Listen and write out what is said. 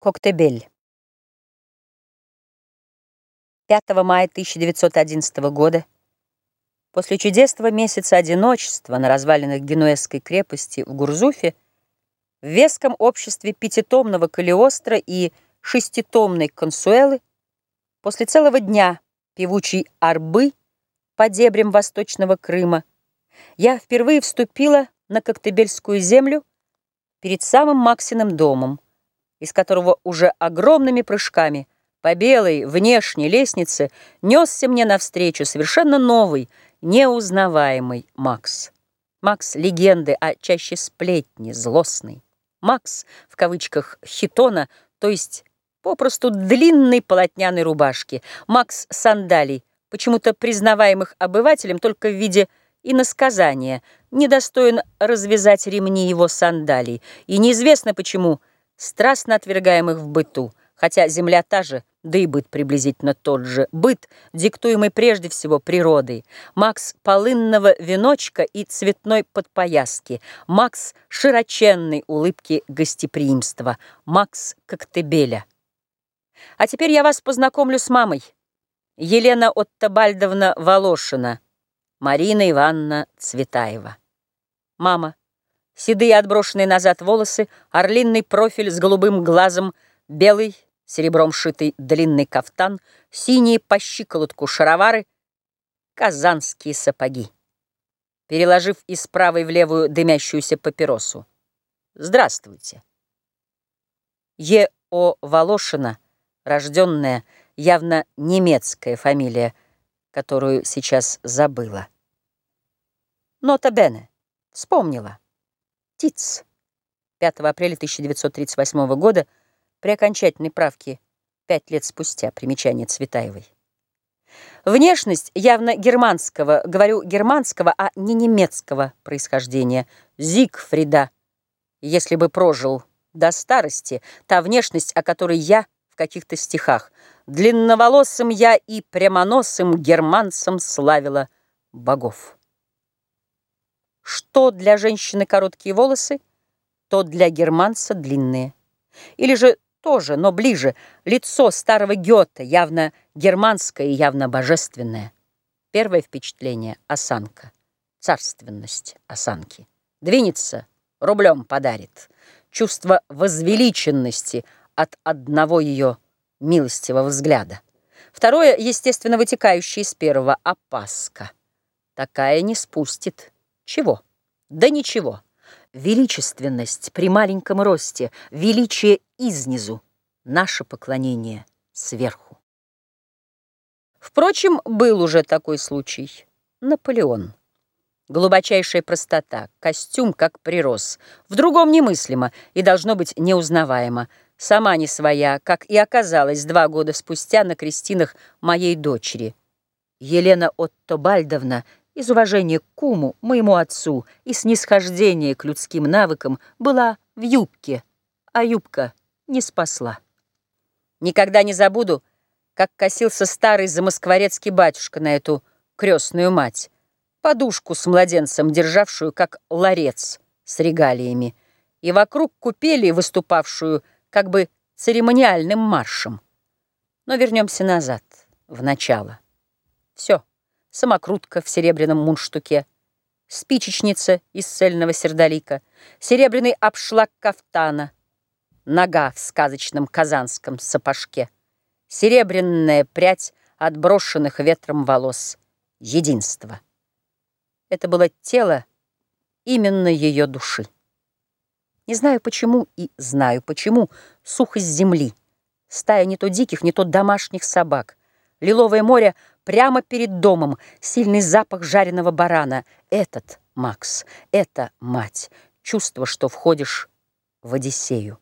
Коктебель. 5 мая 1911 года, после чудесного месяца одиночества на развалинах Генуэзской крепости в Гурзуфе, в веском обществе пятитомного Калиостро и шеститомной Консуэлы, после целого дня певучей арбы по дебрям Восточного Крыма, я впервые вступила на Коктебельскую землю перед самым Максиным домом, из которого уже огромными прыжками по белой внешней лестнице несся мне навстречу совершенно новый, неузнаваемый Макс. Макс — легенды, а чаще сплетни, злостный. Макс, в кавычках, хитона, то есть попросту длинной полотняной рубашки. Макс сандалий, почему-то признаваемых обывателем только в виде иносказания, недостоин развязать ремни его сандалий. И неизвестно почему — страстно отвергаемых в быту, хотя земля та же, да и быт приблизительно тот же. Быт, диктуемый прежде всего природой. Макс полынного веночка и цветной подпояски. Макс широченной улыбки гостеприимства. Макс Коктебеля. А теперь я вас познакомлю с мамой. Елена Оттабальдовна Волошина. Марина Ивановна Цветаева. Мама. Седые отброшенные назад волосы, орлиный профиль с голубым глазом, белый, серебром шитый длинный кафтан, синие по щиколотку шаровары, казанские сапоги. Переложив из правой в левую дымящуюся папиросу. Здравствуйте. Е.О. Волошина, рожденная, явно немецкая фамилия, которую сейчас забыла. Нота Бене. Вспомнила. ТИЦ 5 апреля 1938 года при окончательной правке пять лет спустя, примечание Цветаевой. Внешность явно германского, говорю германского, а не немецкого происхождения. Зигфрида, если бы прожил до старости, та внешность, о которой я в каких-то стихах, длинноволосым я и прямоносым германцам славила богов. Что для женщины короткие волосы, то для германца длинные. Или же тоже, но ближе, лицо старого Гёте, явно германское и явно божественное. Первое впечатление — осанка, царственность осанки. Двинется, рублем подарит. Чувство возвеличенности от одного ее милостивого взгляда. Второе, естественно, вытекающее из первого — опаска. Такая не спустит. Чего? Да ничего. Величественность при маленьком росте, величие изнизу, наше поклонение сверху. Впрочем, был уже такой случай. Наполеон. Глубочайшая простота, костюм как прирос. В другом немыслимо и должно быть неузнаваемо. Сама не своя, как и оказалось два года спустя на крестинах моей дочери. Елена Оттобальдовна из уважения к куму, моему отцу и снисхождения к людским навыкам была в юбке, а юбка не спасла. Никогда не забуду, как косился старый замоскворецкий батюшка на эту крестную мать, подушку с младенцем, державшую как ларец с регалиями, и вокруг купели, выступавшую как бы церемониальным маршем. Но вернемся назад, в начало. Все самокрутка в серебряном мундштуке, спичечница из цельного сердолика, серебряный обшлаг кафтана, нога в сказочном казанском сапожке, серебряная прядь отброшенных ветром волос, единство. Это было тело именно ее души. Не знаю почему и знаю почему сухость земли, стая не то диких, не то домашних собак, лиловое море Прямо перед домом сильный запах жареного барана. Этот, Макс, это мать. Чувство, что входишь в Одиссею.